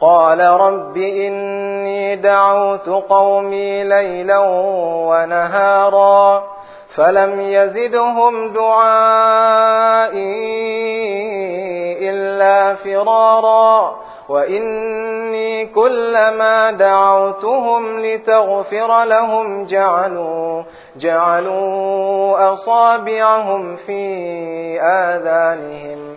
قال رب إني دعوت قومي ليلا ونهارا فلم يزدهم دعائي إلا فرارا وإني كلما دعوتهم لتغفر لهم جعلوا جعلوا أصابعهم في آذانهم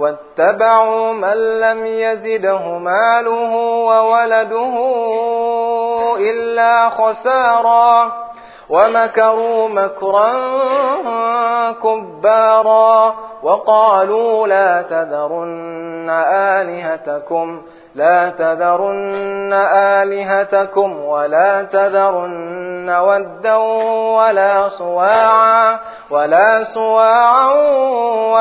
واتبعوا من لم يزده ماله وولده إلا خسارا ومكروا مكرا كبارا وقالوا لا تذرن آلهتكم لا تذرن آلهتكم ولا تذرن ودا ولا صواعا ولا صواعا